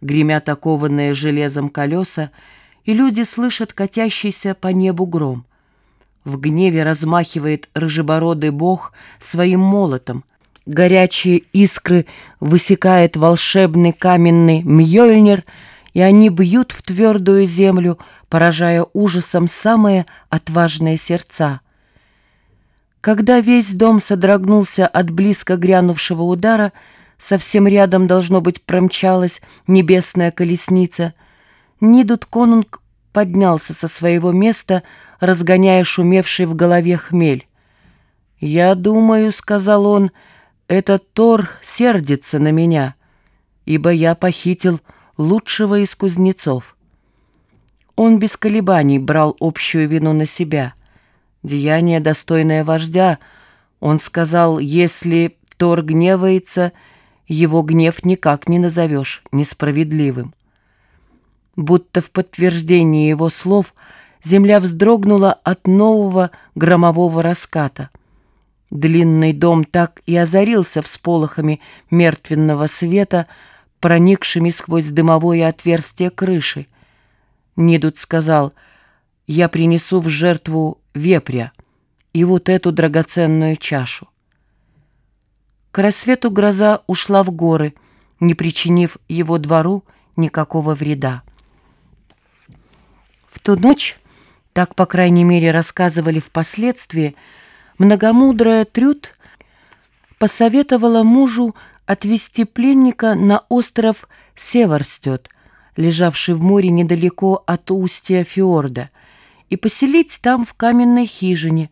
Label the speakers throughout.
Speaker 1: Гремят окованные железом колеса, и люди слышат катящийся по небу гром. В гневе размахивает рыжебородый бог своим молотом. Горячие искры высекает волшебный каменный мьёльнир, и они бьют в твердую землю, поражая ужасом самые отважные сердца. Когда весь дом содрогнулся от близко грянувшего удара, совсем рядом, должно быть, промчалась небесная колесница, Нидут Конунг поднялся со своего места, разгоняя шумевший в голове хмель. «Я думаю, — сказал он, — этот Тор сердится на меня, ибо я похитил лучшего из кузнецов». Он без колебаний брал общую вину на себя. Деяние, достойное вождя, он сказал, если Тор гневается, его гнев никак не назовешь несправедливым. Будто в подтверждение его слов — земля вздрогнула от нового громового раската. Длинный дом так и озарился всполохами мертвенного света, проникшими сквозь дымовое отверстие крыши. Нидут сказал, «Я принесу в жертву вепря и вот эту драгоценную чашу». К рассвету гроза ушла в горы, не причинив его двору никакого вреда. В ту ночь так, по крайней мере, рассказывали впоследствии, многомудрая Трюд посоветовала мужу отвезти пленника на остров Северстет, лежавший в море недалеко от устья фьорда, и поселить там в каменной хижине,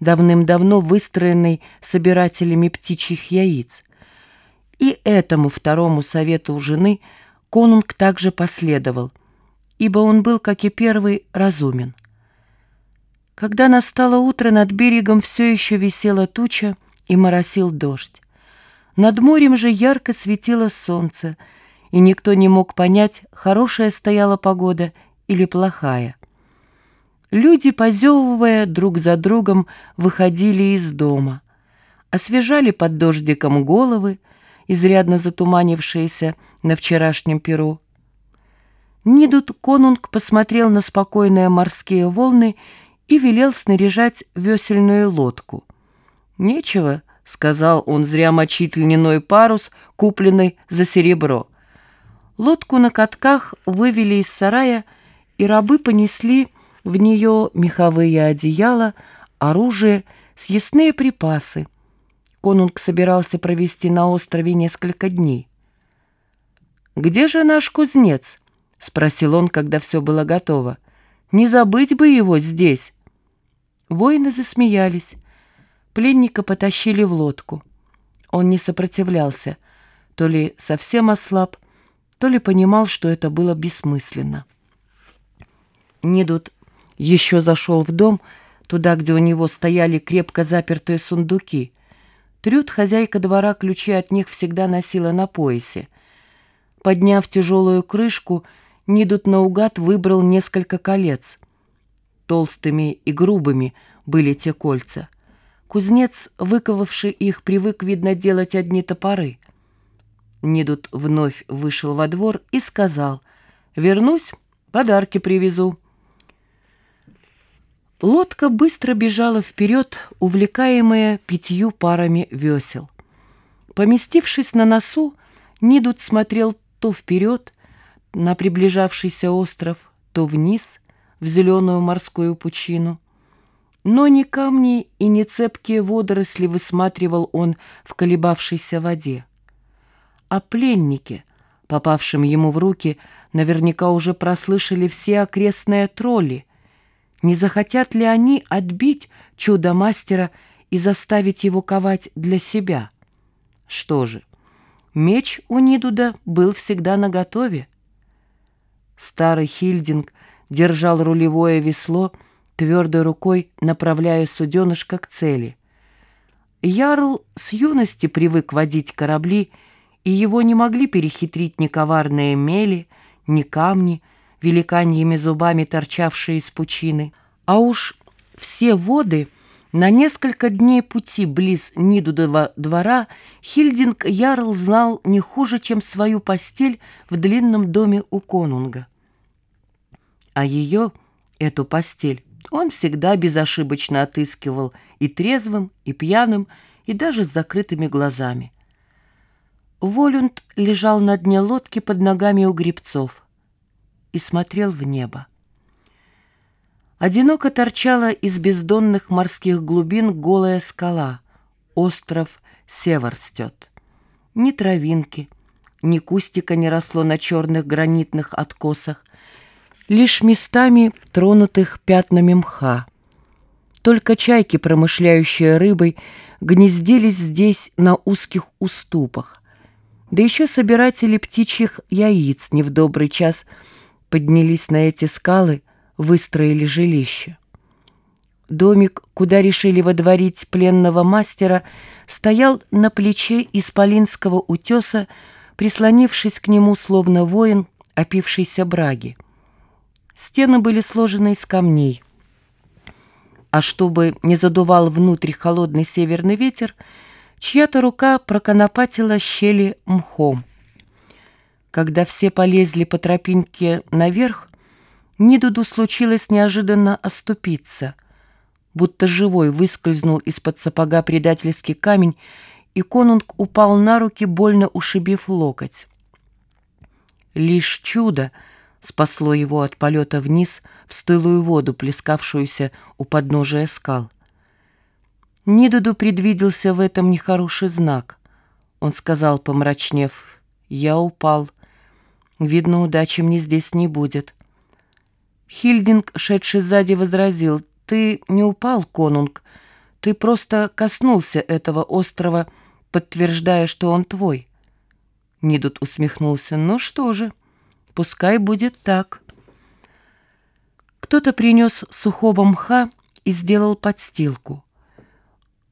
Speaker 1: давным-давно выстроенной собирателями птичьих яиц. И этому второму совету жены конунг также последовал, ибо он был, как и первый, разумен. Когда настало утро, над берегом все еще висела туча и моросил дождь. Над морем же ярко светило солнце, и никто не мог понять, хорошая стояла погода или плохая. Люди, позевывая друг за другом, выходили из дома, освежали под дождиком головы, изрядно затуманившиеся на вчерашнем перу. Нидут Конунг посмотрел на спокойные морские волны и велел снаряжать весельную лодку. «Нечего», — сказал он, зря мочить льняной парус, купленный за серебро. Лодку на катках вывели из сарая, и рабы понесли в нее меховые одеяла, оружие, съестные припасы. Конунг собирался провести на острове несколько дней. «Где же наш кузнец?» — спросил он, когда все было готово. «Не забыть бы его здесь». Воины засмеялись. Пленника потащили в лодку. Он не сопротивлялся, то ли совсем ослаб, то ли понимал, что это было бессмысленно. Нидут еще зашел в дом, туда, где у него стояли крепко запертые сундуки. Трюд, хозяйка двора, ключи от них всегда носила на поясе. Подняв тяжелую крышку, Нидут наугад выбрал несколько колец — Толстыми и грубыми были те кольца. Кузнец, выковавший их, привык, видно, делать одни топоры. Нидут вновь вышел во двор и сказал, «Вернусь, подарки привезу». Лодка быстро бежала вперед, увлекаемая пятью парами весел. Поместившись на носу, Нидут смотрел то вперед, на приближавшийся остров, то вниз — в зеленую морскую пучину. Но ни камни и ни цепкие водоросли высматривал он в колебавшейся воде. А пленники, попавшим ему в руки, наверняка уже прослышали все окрестные тролли. Не захотят ли они отбить чудо-мастера и заставить его ковать для себя? Что же, меч у Нидуда был всегда наготове. Старый Хильдинг держал рулевое весло, твердой рукой направляя суденышко к цели. Ярл с юности привык водить корабли, и его не могли перехитрить ни коварные мели, ни камни, великаньими зубами торчавшие из пучины. А уж все воды На несколько дней пути близ Нидудова двора Хильдинг Ярл знал не хуже, чем свою постель в длинном доме у конунга. А ее, эту постель, он всегда безошибочно отыскивал и трезвым, и пьяным, и даже с закрытыми глазами. Волюнд лежал на дне лодки под ногами у грибцов и смотрел в небо. Одиноко торчала из бездонных морских глубин голая скала, остров Северстет. Ни травинки, ни кустика не росло на черных гранитных откосах, лишь местами тронутых пятнами мха. Только чайки, промышляющие рыбой, гнездились здесь на узких уступах. Да еще собиратели птичьих яиц не в добрый час поднялись на эти скалы выстроили жилище. Домик, куда решили водворить пленного мастера, стоял на плече исполинского утеса, прислонившись к нему, словно воин, опившийся браги. Стены были сложены из камней. А чтобы не задувал внутрь холодный северный ветер, чья-то рука проконопатила щели мхом. Когда все полезли по тропинке наверх, Нидуду случилось неожиданно оступиться. Будто живой выскользнул из-под сапога предательский камень, и конунг упал на руки, больно ушибив локоть. Лишь чудо спасло его от полета вниз в стылую воду, плескавшуюся у подножия скал. Нидуду предвиделся в этом нехороший знак. Он сказал, помрачнев, «Я упал. Видно, удачи мне здесь не будет». Хильдинг, шедший сзади, возразил, «Ты не упал, конунг, ты просто коснулся этого острова, подтверждая, что он твой». Нидут усмехнулся, «Ну что же, пускай будет так». Кто-то принес сухого мха и сделал подстилку.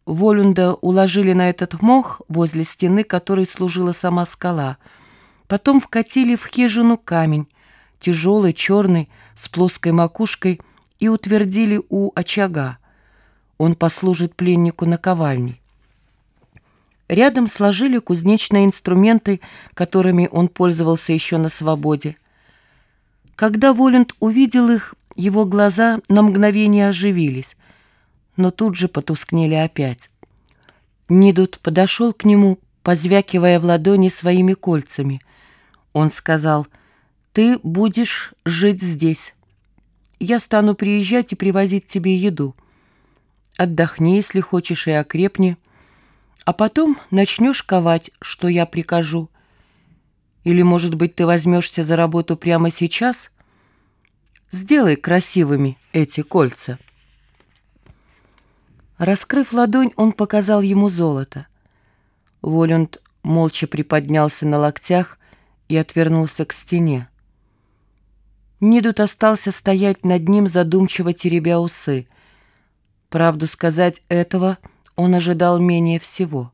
Speaker 1: Волюнда уложили на этот мох возле стены, которой служила сама скала. Потом вкатили в хижину камень, тяжелый, черный, с плоской макушкой, и утвердили у очага. Он послужит пленнику наковальней. Рядом сложили кузнечные инструменты, которыми он пользовался еще на свободе. Когда Воланд увидел их, его глаза на мгновение оживились, но тут же потускнели опять. Нидут подошел к нему, позвякивая в ладони своими кольцами. Он сказал — ты будешь жить здесь. Я стану приезжать и привозить тебе еду. Отдохни, если хочешь, и окрепни. А потом начнешь ковать, что я прикажу. Или, может быть, ты возьмешься за работу прямо сейчас? Сделай красивыми эти кольца. Раскрыв ладонь, он показал ему золото. Волюнд молча приподнялся на локтях и отвернулся к стене. Нидут остался стоять над ним, задумчиво теребя усы. Правду сказать, этого он ожидал менее всего.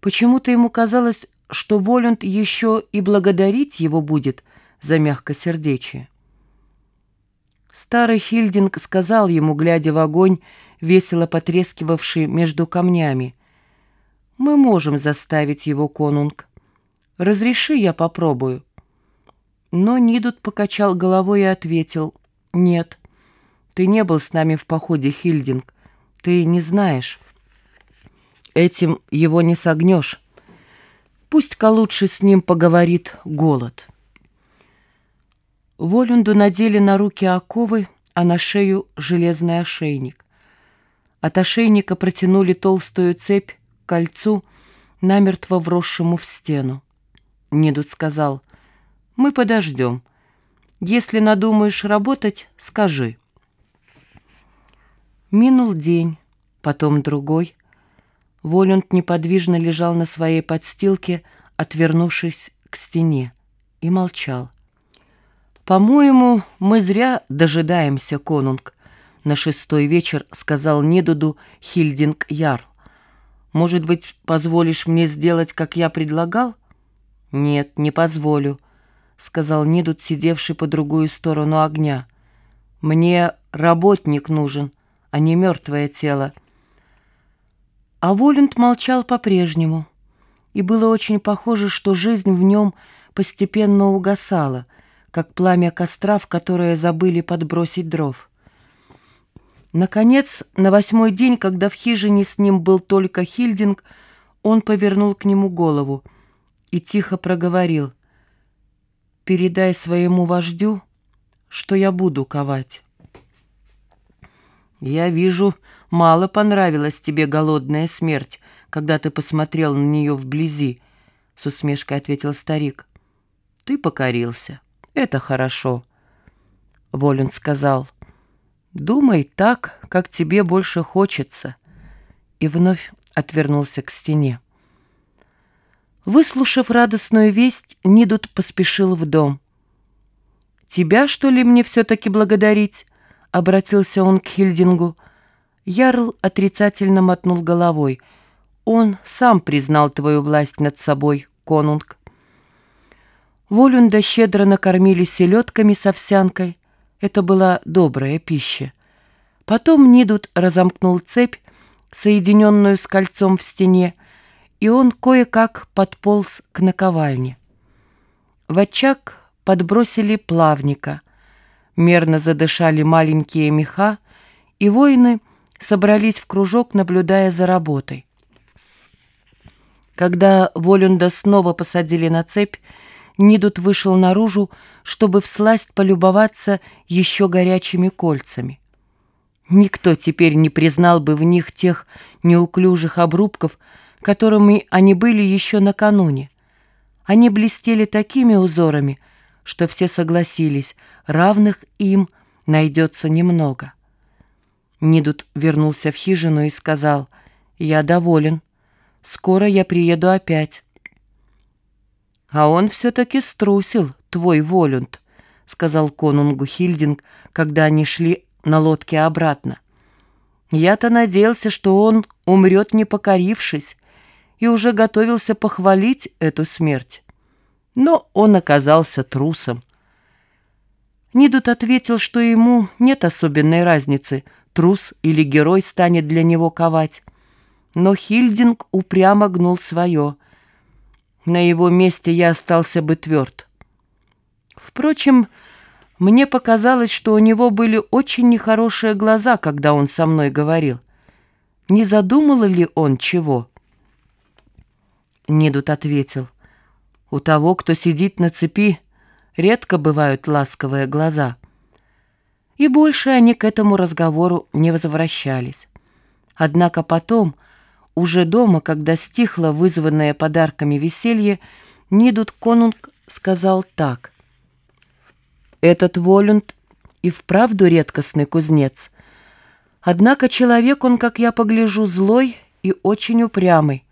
Speaker 1: Почему-то ему казалось, что Волюнд еще и благодарить его будет за мягкосердечие. Старый Хильдинг сказал ему, глядя в огонь, весело потрескивавший между камнями, «Мы можем заставить его, конунг. Разреши, я попробую». Но Нидут покачал головой и ответил, «Нет, ты не был с нами в походе, Хильдинг. Ты не знаешь. Этим его не согнешь. Пусть-ка лучше с ним поговорит голод». Волюнду надели на руки оковы, а на шею железный ошейник. От ошейника протянули толстую цепь к кольцу, намертво вросшему в стену. Нидут сказал — мы подождем. Если надумаешь работать, скажи. Минул день, потом другой. Волюнд неподвижно лежал на своей подстилке, отвернувшись к стене, и молчал. «По-моему, мы зря дожидаемся, конунг», — на шестой вечер сказал Недуду Хильдинг Ярл. «Может быть, позволишь мне сделать, как я предлагал?» «Нет, не позволю», — сказал Нидут, сидевший по другую сторону огня. «Мне работник нужен, а не мертвое тело. А Волюнд молчал по-прежнему, и было очень похоже, что жизнь в нем постепенно угасала, как пламя костра, в которое забыли подбросить дров. Наконец, на восьмой день, когда в хижине с ним был только Хильдинг, он повернул к нему голову и тихо проговорил. «Передай своему вождю, что я буду ковать». «Я вижу, мало понравилась тебе голодная смерть, когда ты посмотрел на нее вблизи», — с усмешкой ответил старик. «Ты покорился. Это хорошо». Волин сказал, «Думай так, как тебе больше хочется», и вновь отвернулся к стене. Выслушав радостную весть, Нидут поспешил в дом. «Тебя, что ли, мне все-таки благодарить?» — обратился он к Хильдингу. Ярл отрицательно мотнул головой. «Он сам признал твою власть над собой, конунг». Волюнда щедро накормили селедками с овсянкой. Это была добрая пища. Потом Нидут разомкнул цепь, соединенную с кольцом в стене, и он кое-как подполз к наковальне. В очаг подбросили плавника. Мерно задышали маленькие меха, и воины собрались в кружок, наблюдая за работой. Когда Волюнда снова посадили на цепь, Нидут вышел наружу, чтобы всласть полюбоваться еще горячими кольцами. Никто теперь не признал бы в них тех неуклюжих обрубков, которыми они были еще накануне. Они блестели такими узорами, что все согласились, равных им найдется немного. Нидут вернулся в хижину и сказал, «Я доволен. Скоро я приеду опять». «А он все-таки струсил, твой Волюнд», — сказал конунгу Хильдинг, когда они шли на лодке обратно. Я-то надеялся, что он умрет, не покорившись, и уже готовился похвалить эту смерть. Но он оказался трусом. Нидут ответил, что ему нет особенной разницы, трус или герой станет для него ковать. Но Хильдинг упрямо гнул свое. На его месте я остался бы тверд. Впрочем, мне показалось, что у него были очень нехорошие глаза, когда он со мной говорил. Не задумал ли он чего? Нидут ответил. У того, кто сидит на цепи, редко бывают ласковые глаза. И больше они к этому разговору не возвращались. Однако потом, уже дома, когда стихло вызванное подарками веселье, Нидут Конунг сказал так. Этот Волюнд и вправду редкостный кузнец. Однако человек он, как я погляжу, злой и очень упрямый.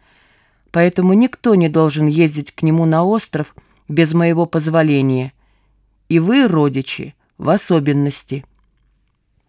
Speaker 1: Поэтому никто не должен ездить к нему на остров без моего позволения. И вы, родичи, в особенности».